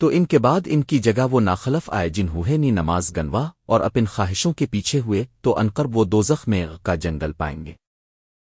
تو ان کے بعد ان کی جگہ وہ ناخلف آئے جن ہوئے نی نماز گنوا اور اپن خواہشوں کے پیچھے ہوئے تو انقرب وہ دوزخ میں کا جنگل پائیں گے۔